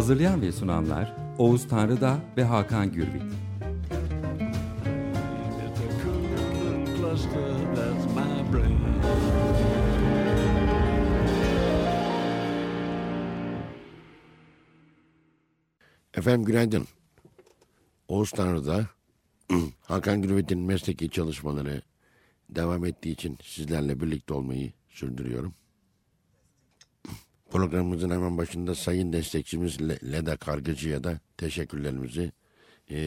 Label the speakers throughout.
Speaker 1: Hazırlayan ve sunanlar Oğuz Tanrıda ve Hakan Gürbüz.
Speaker 2: Efendim günaydın. Oğuz Tanrı'da Hakan Gürvet'in mesleki çalışmaları devam ettiği için sizlerle birlikte olmayı sürdürüyorum. Programımızın hemen başında sayın destekçimiz Le- Leda Kargıcı'ya da teşekkürlerimizi eee,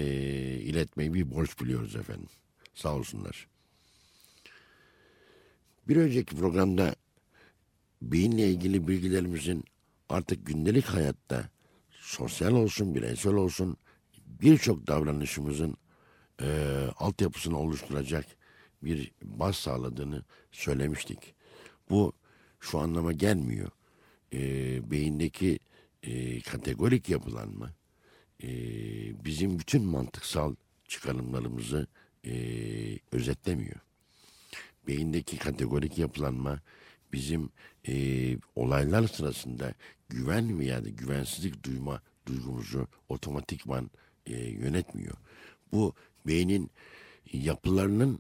Speaker 2: iletmeyi bir borç biliyoruz efendim. Sağ olsunlar. Bir önceki programda beyinle ilgili bilgilerimizin artık gündelik hayatta sosyal olsun, bireysel olsun birçok davranışımızın eee altyapısını oluşturacak bir baz sağladığını söylemiştik. Bu şu anlama gelmiyor. Eee, beyindeki eee, kategorik yapılanma eee, bizim bütün mantıksal çıkarımlarımızı eee, özetlemiyor. Beyindeki kategorik yapılanma bizim eee, olaylar sırasında güven veya da güvensizlik duyma duygumuzu otomatikman eee, yönetmiyor. Bu beynin yapılarının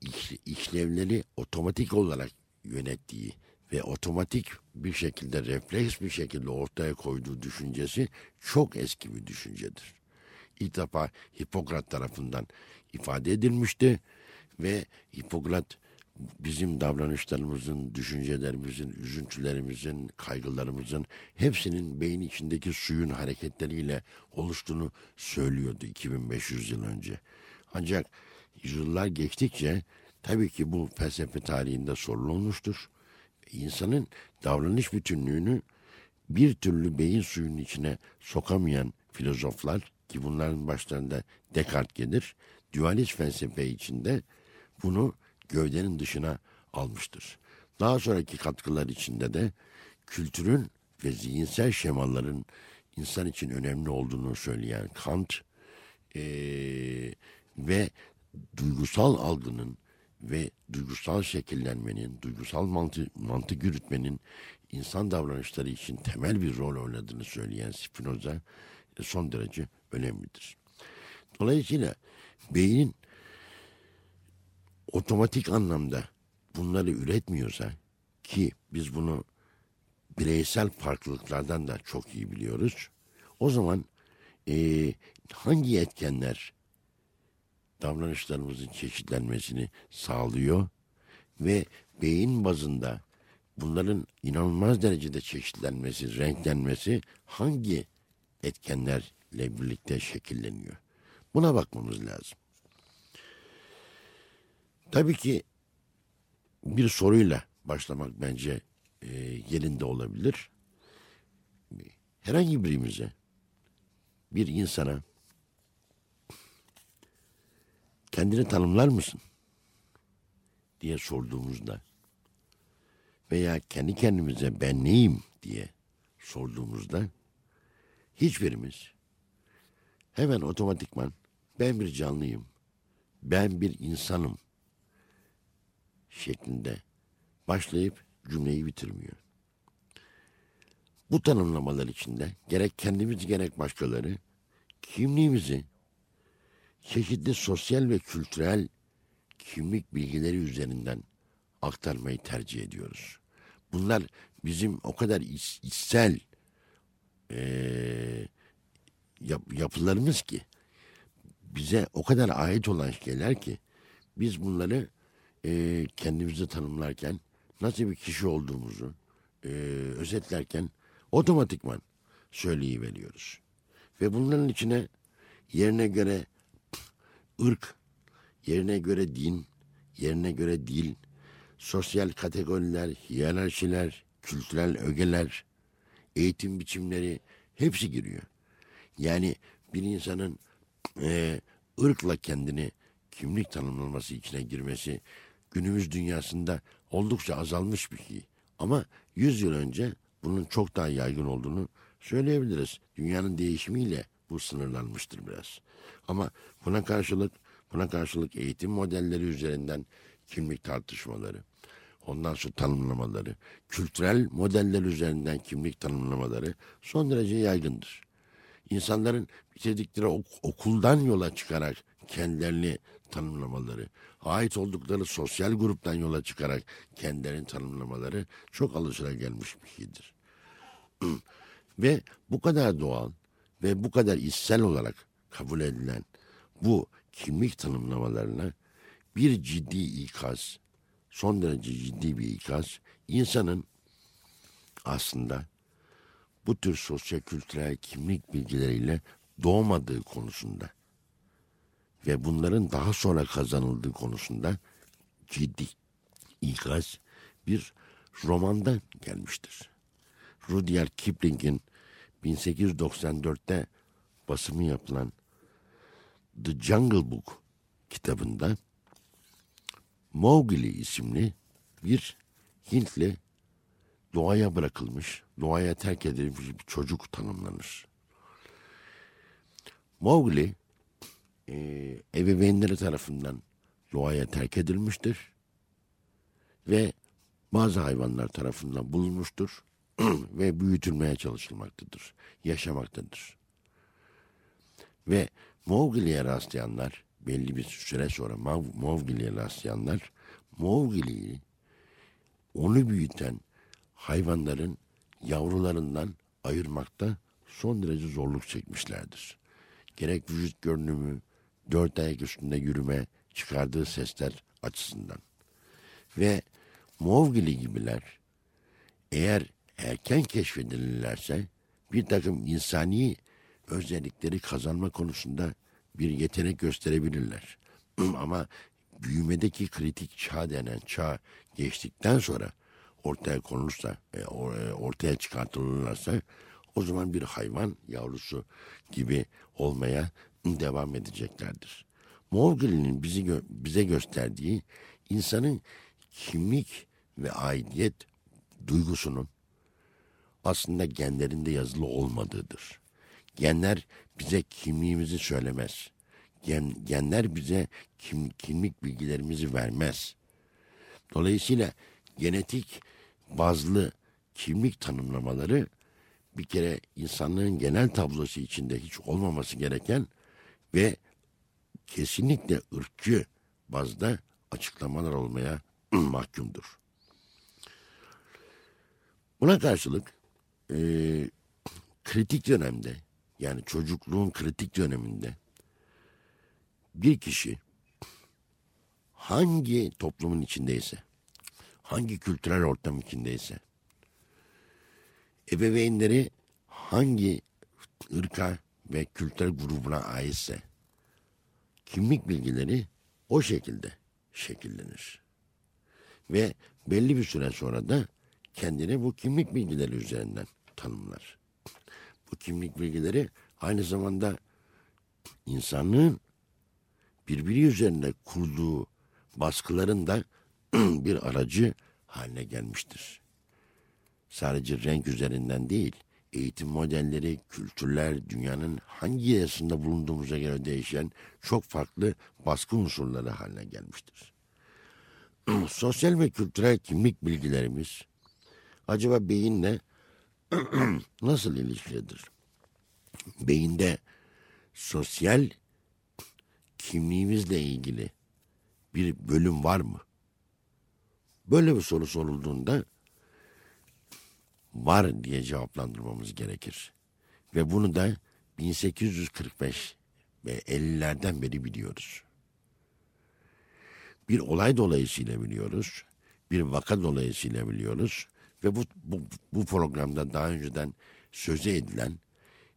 Speaker 2: iş- işlevleri otomatik olarak yönettiği ve otomatik bir şekilde refleks bir şekilde ortaya koyduğu düşüncesi çok eski bir düşüncedir. İlk defa Hipokrat tarafından ifade edilmişti ve Hipokrat bizim davranışlarımızın, düşüncelerimizin, üzüntülerimizin, kaygılarımızın hepsinin beyin içindeki suyun hareketleriyle oluştuğunu söylüyordu 2500 yıl önce. Ancak yıllar geçtikçe tabii ki bu felsefe tarihinde sorun olmuştur. İnsanın davranış bütünlüğünü bir türlü beyin suyunun içine sokamayan filozoflar ki bunların başlarında Descartes gelir, dualist felsefe içinde bunu gövdenin dışına almıştır. Daha sonraki katkılar içinde de kültürün ve zihinsel şemaların insan için önemli olduğunu söyleyen Kant eee, ve duygusal algının ve duygusal şekillenmenin, duygusal mantı, mantık yürütmenin insan davranışları için temel bir rol oynadığını söyleyen Spinoza e, son derece önemlidir. Dolayısıyla beynin otomatik anlamda bunları üretmiyorsa ki biz bunu bireysel farklılıklardan da çok iyi biliyoruz. O zaman eee, hangi etkenler davranışlarımızın çeşitlenmesini sağlıyor ve beyin bazında bunların inanılmaz derecede çeşitlenmesi, renklenmesi hangi etkenlerle birlikte şekilleniyor? Buna bakmamız lazım. Tabii ki bir soruyla başlamak bence e, yerinde olabilir. Herhangi birimize, bir insana kendini tanımlar mısın? diye sorduğumuzda veya kendi kendimize ben neyim diye sorduğumuzda hiçbirimiz hemen otomatikman ben bir canlıyım, ben bir insanım şeklinde başlayıp cümleyi bitirmiyor. Bu tanımlamalar içinde gerek kendimiz gerek başkaları kimliğimizi çeşitli sosyal ve kültürel kimlik bilgileri üzerinden aktarmayı tercih ediyoruz. Bunlar bizim o kadar iç- içsel eee, yap- yapılarımız ki bize o kadar ait olan şeyler ki biz bunları eee kendimizi tanımlarken nasıl bir kişi olduğumuzu eee, özetlerken otomatikman söyleyiveriyoruz. Ve bunların içine yerine göre ırk, yerine göre din, yerine göre dil, sosyal kategoriler, hiyerarşiler, kültürel ögeler, eğitim biçimleri Hepsi giriyor. Yani bir insanın e, ırkla kendini kimlik tanımlaması içine girmesi günümüz dünyasında oldukça azalmış bir şey. Ama 100 yıl önce bunun çok daha yaygın olduğunu söyleyebiliriz. Dünyanın değişimiyle bu sınırlanmıştır biraz. Ama buna karşılık buna karşılık eğitim modelleri üzerinden kimlik tartışmaları, ondan sonra tanımlamaları, kültürel modeller üzerinden kimlik tanımlamaları son derece yaygındır. İnsanların bitirdikleri ok- okuldan yola çıkarak kendilerini tanımlamaları, ait oldukları sosyal gruptan yola çıkarak kendilerini tanımlamaları çok alışılagelmiş bir şeydir. ve bu kadar doğal ve bu kadar içsel olarak kabul edilen bu kimlik tanımlamalarına bir ciddi ikaz, son derece ciddi bir ikaz, insanın aslında bu tür sosyokültürel kimlik bilgileriyle doğmadığı konusunda ve bunların daha sonra kazanıldığı konusunda ciddi ikaz bir romandan gelmiştir. Rudyard Kipling'in 1894'te basımı yapılan The Jungle Book kitabında Mowgli isimli bir Hintli doğaya bırakılmış, doğaya terk edilmiş bir çocuk tanımlanır. Mowgli e, ebeveynleri tarafından doğaya terk edilmiştir ve bazı hayvanlar tarafından bulunmuştur ve büyütülmeye çalışılmaktadır, yaşamaktadır. Ve Mowgli'ye rastlayanlar, belli bir süre sonra Mowgli'ye rastlayanlar, Mowgli'yi onu büyüten hayvanların yavrularından ayırmakta son derece zorluk çekmişlerdir. Gerek vücut görünümü, dört ayak üstünde yürüme, çıkardığı sesler açısından. Ve Mowgli gibiler eğer erken keşfedilirlerse bir takım insani özellikleri kazanma konusunda bir yetenek gösterebilirler. Ama büyümedeki kritik çağ denen çağ geçtikten sonra ortaya konulursa, e, ortaya çıkartılırlarsa o zaman bir hayvan yavrusu gibi olmaya devam edeceklerdir. Mowgli'nin bizi gö- bize gösterdiği insanın kimlik ve aidiyet duygusunun aslında genlerinde yazılı olmadığıdır. Genler bize kimliğimizi söylemez. Gen, genler bize kim, kimlik bilgilerimizi vermez. Dolayısıyla genetik bazlı kimlik tanımlamaları bir kere insanlığın genel tablosu içinde hiç olmaması gereken ve kesinlikle ırkçı bazda açıklamalar olmaya mahkumdur. Buna karşılık e, kritik dönemde yani çocukluğun kritik döneminde bir kişi hangi toplumun içindeyse, hangi kültürel ortam içindeyse, ebeveynleri hangi ırka ve kültürel grubuna aitse, kimlik bilgileri o şekilde şekillenir. Ve belli bir süre sonra da kendini bu kimlik bilgileri üzerinden tanımlar. Bu kimlik bilgileri aynı zamanda insanlığın birbiri üzerinde kurduğu baskıların da bir aracı haline gelmiştir. Sadece renk üzerinden değil, eğitim modelleri, kültürler, dünyanın hangi yarısında bulunduğumuza göre değişen çok farklı baskı unsurları haline gelmiştir. Sosyal ve kültürel kimlik bilgilerimiz acaba beyinle nasıl ilişkilidir? Beyinde sosyal kimliğimizle ilgili bir bölüm var mı? Böyle bir soru sorulduğunda var diye cevaplandırmamız gerekir. Ve bunu da 1845 ve 50'lerden beri biliyoruz. Bir olay dolayısıyla biliyoruz. Bir vaka dolayısıyla biliyoruz. Ve bu, bu, bu programda daha önceden söze edilen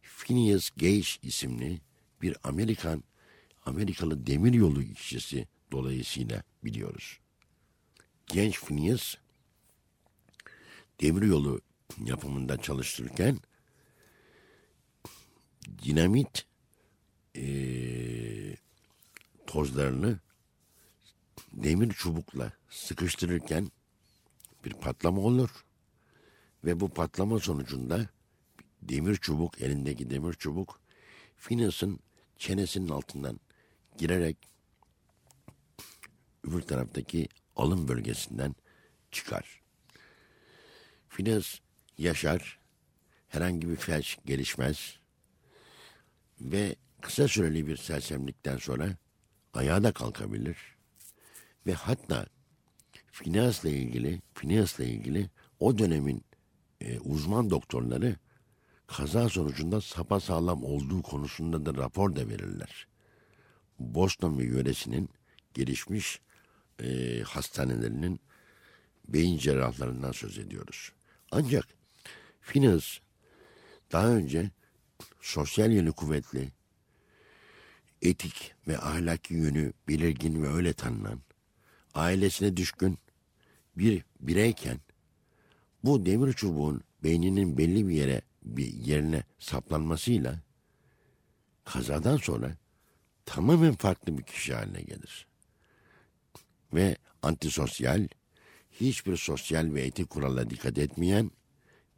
Speaker 2: Phineas Gage isimli bir Amerikan Amerikalı demiryolu işçisi dolayısıyla biliyoruz. Genç Phineas demiryolu yapımında çalıştırırken dinamit eee, tozlarını demir çubukla sıkıştırırken bir patlama olur ve bu patlama sonucunda demir çubuk elindeki demir çubuk Phineas'ın çenesinin altından girerek öbür taraftaki alın bölgesinden çıkar. Phineas yaşar, herhangi bir felç gelişmez ve kısa süreli bir sersemlikten sonra ayağa da kalkabilir ve hatta Phineas'la ilgili, Phineas'la ilgili o dönemin e, uzman doktorları kaza sonucunda sapasağlam olduğu konusunda da rapor da verirler. Boston ve yöresinin gelişmiş e, hastanelerinin beyin cerrahlarından söz ediyoruz. Ancak Phineas daha önce sosyal yönü kuvvetli, etik ve ahlaki yönü belirgin ve öyle tanınan, ailesine düşkün bir bireyken bu demir çubuğun beyninin belli bir yere bir yerine saplanmasıyla kazadan sonra tamamen farklı bir kişi haline gelir. Ve antisosyal, hiçbir sosyal ve etik kurala dikkat etmeyen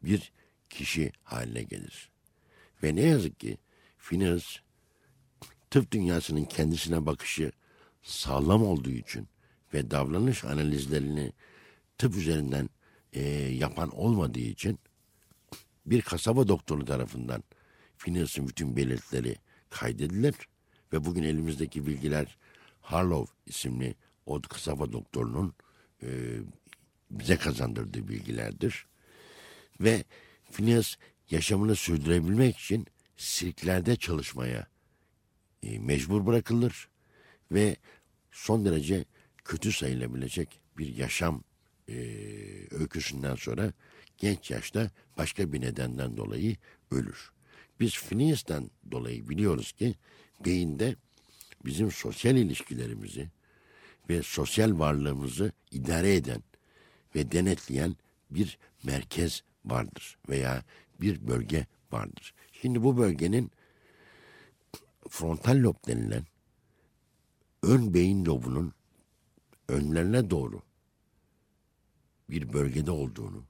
Speaker 2: bir kişi haline gelir. Ve ne yazık ki Phineas tıp dünyasının kendisine bakışı sağlam olduğu için ve davranış analizlerini tıp üzerinden e, yapan olmadığı için bir kasaba doktoru tarafından Phineas'ın bütün belirtileri kaydedilir ve bugün elimizdeki bilgiler Harlow isimli o kasaba doktorunun e, bize kazandırdığı bilgilerdir. Ve Phineas yaşamını sürdürebilmek için sirklerde çalışmaya e, mecbur bırakılır ve son derece kötü sayılabilecek bir yaşam e, öyküsünden sonra genç yaşta başka bir nedenden dolayı ölür. Biz Phineas'ten dolayı biliyoruz ki beyinde bizim sosyal ilişkilerimizi ve sosyal varlığımızı idare eden ve denetleyen bir merkez vardır veya bir bölge vardır. Şimdi bu bölgenin frontal lob denilen ön beyin lobunun önlerine doğru bir bölgede olduğunu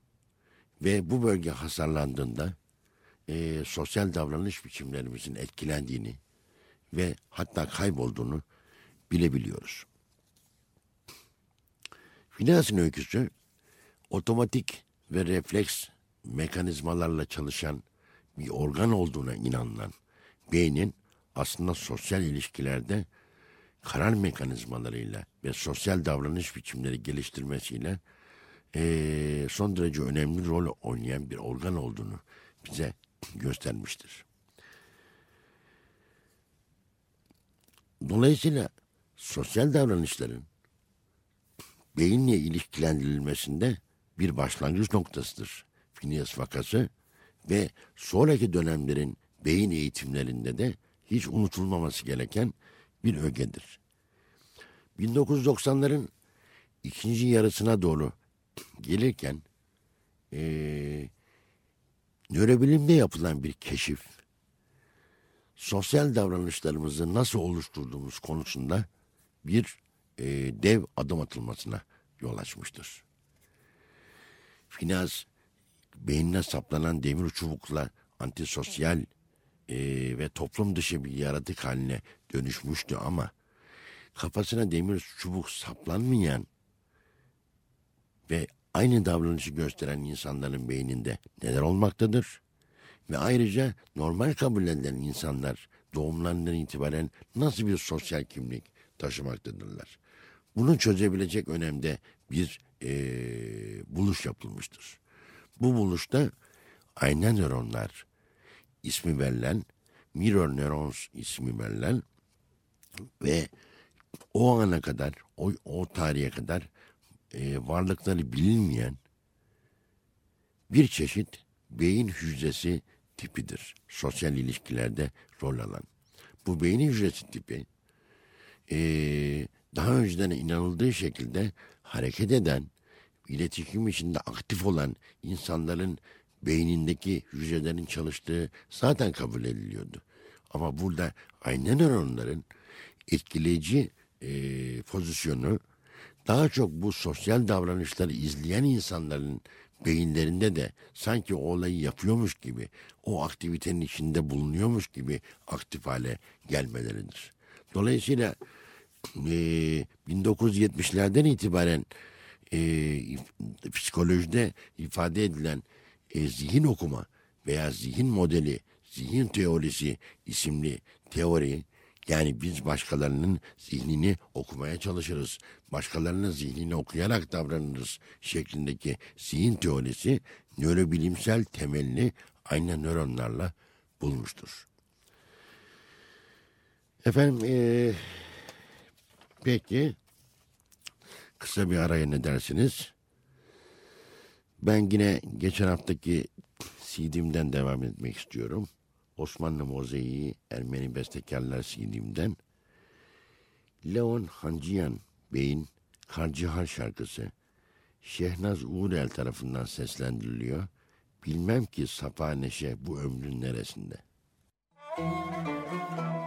Speaker 2: ve bu bölge hasarlandığında e, sosyal davranış biçimlerimizin etkilendiğini ve hatta kaybolduğunu bilebiliyoruz. Finansın öyküsü otomatik ve refleks mekanizmalarla çalışan bir organ olduğuna inanılan beynin aslında sosyal ilişkilerde karar mekanizmalarıyla ve sosyal davranış biçimleri geliştirmesiyle eee, son derece önemli rol oynayan bir organ olduğunu bize göstermiştir. Dolayısıyla sosyal davranışların beyinle ilişkilendirilmesinde bir başlangıç noktasıdır Phineas vakası ve sonraki dönemlerin beyin eğitimlerinde de hiç unutulmaması gereken bir ögedir. 1990'ların ikinci yarısına doğru gelirken eee nörobilimde yapılan bir keşif sosyal davranışlarımızı nasıl oluşturduğumuz konusunda bir eee, dev adım atılmasına yol açmıştır. Finans beynine saplanan demir çubukla antisosyal eee, ve toplum dışı bir yaratık haline dönüşmüştü ama kafasına demir çubuk saplanmayan ve aynı davranışı gösteren insanların beyninde neler olmaktadır? Ve ayrıca normal kabul edilen insanlar doğumlarından itibaren nasıl bir sosyal kimlik taşımaktadırlar? Bunu çözebilecek önemde bir eee, buluş yapılmıştır. Bu buluşta ayna nöronlar ismi verilen, mirror neurons ismi verilen ve o ana kadar, o, o tarihe kadar e, varlıkları bilinmeyen bir çeşit beyin hücresi tipidir. Sosyal ilişkilerde rol alan. Bu beyin hücresi tipi e, daha önceden inanıldığı şekilde hareket eden, iletişim içinde aktif olan insanların beynindeki hücrelerin çalıştığı zaten kabul ediliyordu. Ama burada ayna nöronların etkileyici e, pozisyonu daha çok bu sosyal davranışları izleyen insanların beyinlerinde de sanki o olayı yapıyormuş gibi, o aktivitenin içinde bulunuyormuş gibi aktif hale gelmeleridir. Dolayısıyla e, 1970'lerden itibaren e, psikolojide ifade edilen e, zihin okuma veya zihin modeli, zihin teorisi isimli teori yani biz başkalarının zihnini okumaya çalışırız. Başkalarının zihnini okuyarak davranırız şeklindeki zihin teorisi nörobilimsel temelini aynı nöronlarla bulmuştur. Efendim eee, peki kısa bir araya ne dersiniz? Ben yine geçen haftaki CD'mden devam etmek istiyorum. Osmanlı Mozaiği Ermeni Bestekarlar CD'mden Leon Hanciyan Bey'in Karcihal şarkısı Şehnaz Uğurel tarafından seslendiriliyor. Bilmem ki Safa Neşe bu ömrün neresinde.
Speaker 3: Bilmem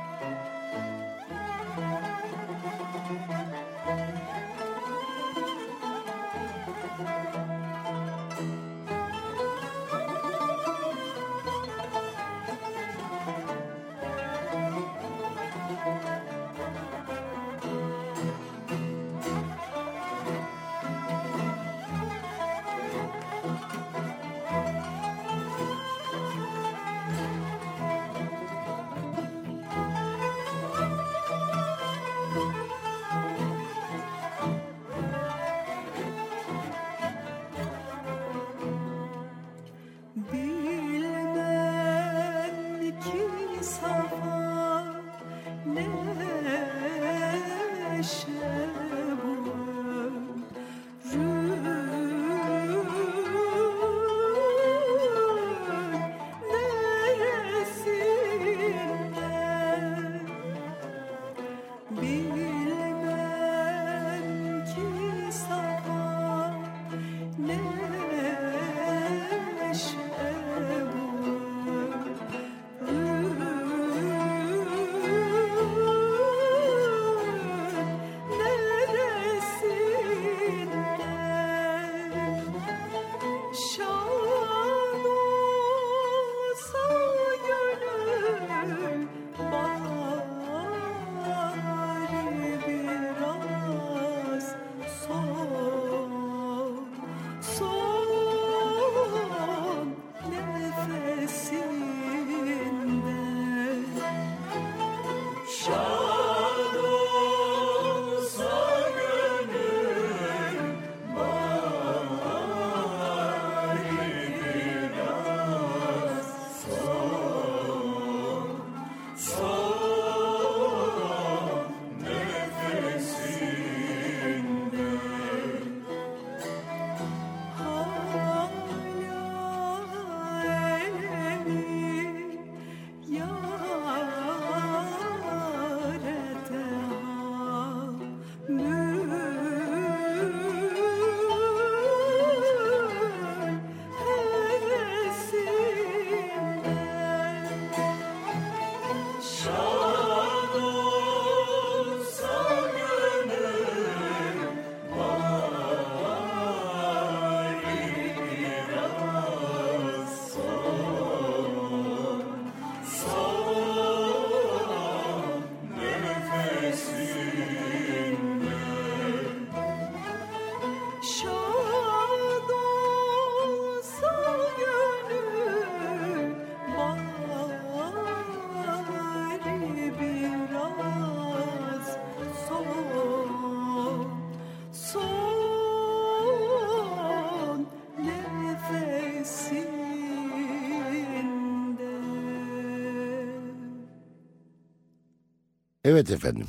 Speaker 2: Evet efendim.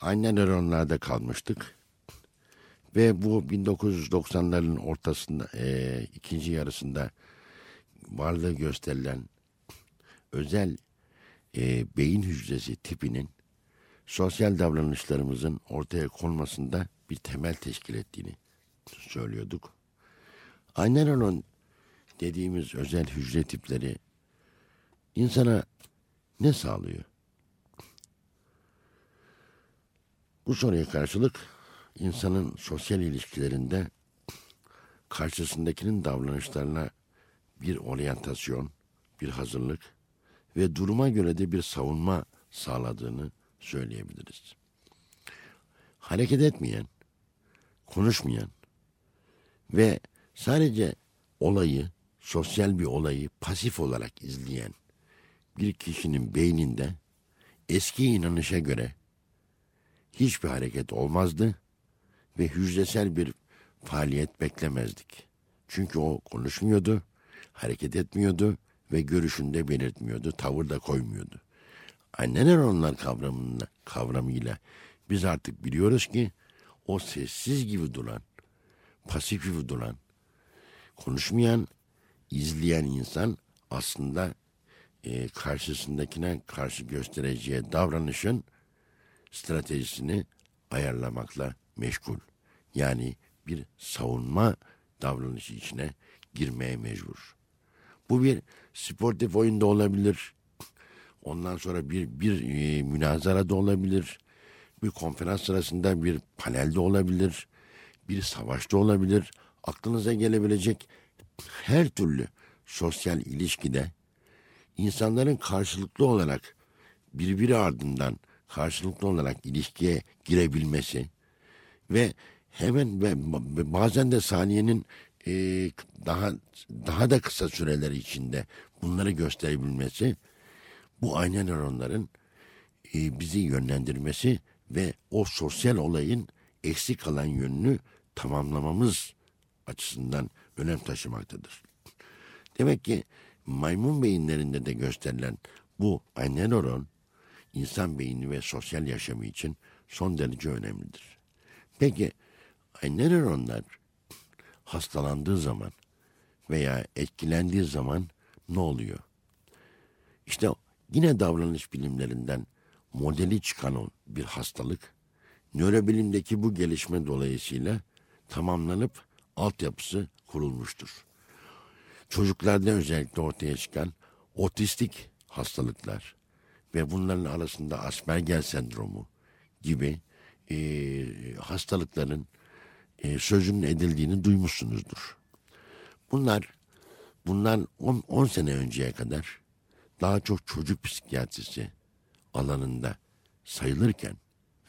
Speaker 2: Aynen nöronlarda kalmıştık. Ve bu 1990'ların ortasında, eee, ikinci yarısında varlığı gösterilen özel eee, beyin hücresi tipinin sosyal davranışlarımızın ortaya konmasında bir temel teşkil ettiğini söylüyorduk. Aynen dediğimiz özel hücre tipleri insana ne sağlıyor? Bu soruya karşılık insanın sosyal ilişkilerinde karşısındakinin davranışlarına bir oryantasyon, bir hazırlık ve duruma göre de bir savunma sağladığını söyleyebiliriz. Hareket etmeyen, konuşmayan ve sadece olayı, sosyal bir olayı pasif olarak izleyen bir kişinin beyninde eski inanışa göre hiçbir hareket olmazdı ve hücresel bir faaliyet beklemezdik. Çünkü o konuşmuyordu, hareket etmiyordu ve görüşünde belirtmiyordu, tavır da koymuyordu. Anne nöronlar kavramında, kavramıyla biz artık biliyoruz ki o sessiz gibi duran, pasif gibi duran, konuşmayan, izleyen insan aslında e, karşısındakine karşı göstereceği davranışın stratejisini ayarlamakla meşgul. Yani bir savunma davranışı içine girmeye mecbur. Bu bir sportif oyunda olabilir. Ondan sonra bir bir e, münazara da olabilir. Bir konferans sırasında bir panelde olabilir. Bir savaşta olabilir. Aklınıza gelebilecek her türlü sosyal ilişkide insanların karşılıklı olarak birbiri ardından karşılıklı olarak ilişkiye girebilmesi ve hemen bazen de saniyenin e, daha daha da kısa süreler içinde bunları gösterebilmesi bu ayna nöronların e, bizi yönlendirmesi ve o sosyal olayın eksik kalan yönünü tamamlamamız açısından önem taşımaktadır. Demek ki maymun beyinlerinde de gösterilen bu ayna nöron insan beyni ve sosyal yaşamı için son derece önemlidir. Peki ayna nöronlar hastalandığı zaman veya etkilendiği zaman ne oluyor? İşte yine davranış bilimlerinden modeli çıkan bir hastalık, nörobilimdeki bu gelişme dolayısıyla tamamlanıp altyapısı kurulmuştur. Çocuklarda özellikle ortaya çıkan otistik hastalıklar ve bunların arasında Asperger sendromu gibi e, hastalıkların e, sözünün edildiğini duymuşsunuzdur. Bunlar bundan 10 sene önceye kadar daha çok çocuk psikiyatrisi alanında sayılırken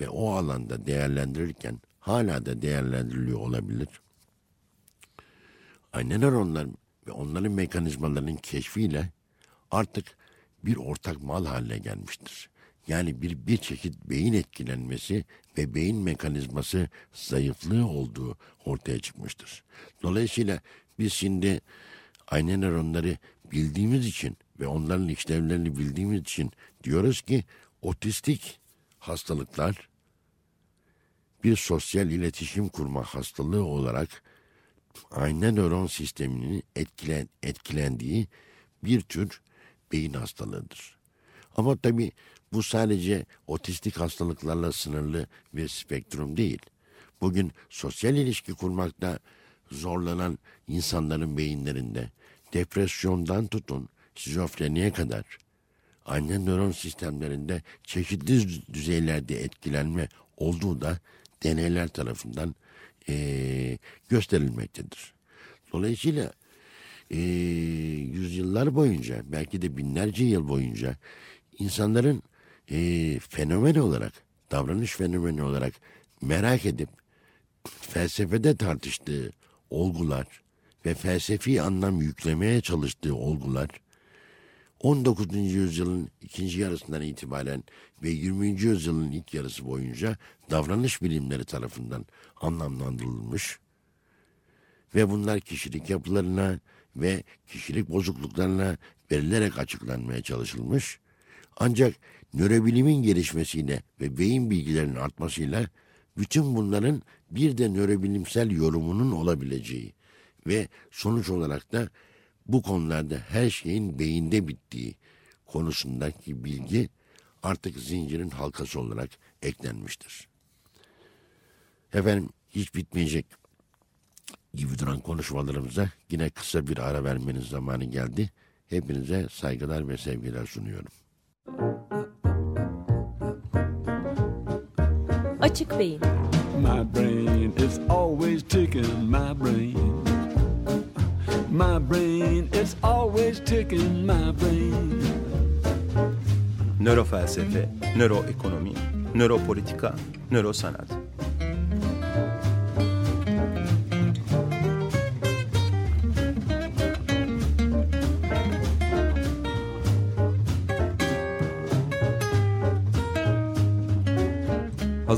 Speaker 2: ve o alanda değerlendirirken hala da değerlendiriliyor olabilir. Anne nöronlar ve onların mekanizmalarının keşfiyle artık bir ortak mal haline gelmiştir. Yani bir bir çeşit beyin etkilenmesi ve beyin mekanizması zayıflığı olduğu ortaya çıkmıştır. Dolayısıyla biz şimdi ayna nöronları bildiğimiz için ve onların işlevlerini bildiğimiz için diyoruz ki otistik hastalıklar bir sosyal iletişim kurma hastalığı olarak ayna nöron sisteminin etkilen, etkilendiği bir tür beyin hastalığıdır. Ama tabii bu sadece otistik hastalıklarla sınırlı bir spektrum değil. Bugün sosyal ilişki kurmakta zorlanan insanların beyinlerinde depresyondan tutun şizofreniye kadar anne nöron sistemlerinde çeşitli düzeylerde etkilenme olduğu da deneyler tarafından e, gösterilmektedir. Dolayısıyla e, yüzyıllar boyunca belki de binlerce yıl boyunca insanların e, fenomen olarak davranış fenomeni olarak merak edip felsefede tartıştığı olgular ve felsefi anlam yüklemeye çalıştığı olgular 19. yüzyılın ikinci yarısından itibaren ve 20. yüzyılın ilk yarısı boyunca davranış bilimleri tarafından anlamlandırılmış ve bunlar kişilik yapılarına ve kişilik bozukluklarına verilerek açıklanmaya çalışılmış. Ancak nörobilimin gelişmesiyle ve beyin bilgilerinin artmasıyla bütün bunların bir de nörobilimsel yorumunun olabileceği ve sonuç olarak da bu konularda her şeyin beyinde bittiği konusundaki bilgi artık zincirin halkası olarak eklenmiştir. Efendim hiç bitmeyecek gibi duran konuşmalarımıza yine kısa bir ara vermenin zamanı geldi. Hepinize saygılar ve sevgiler sunuyorum.
Speaker 4: Açık Beyin
Speaker 5: My brain is always ticking, my brain. My brain is always ticking, my brain.
Speaker 6: Nörofelsefe, nöroekonomi, nöropolitika, nörosanat.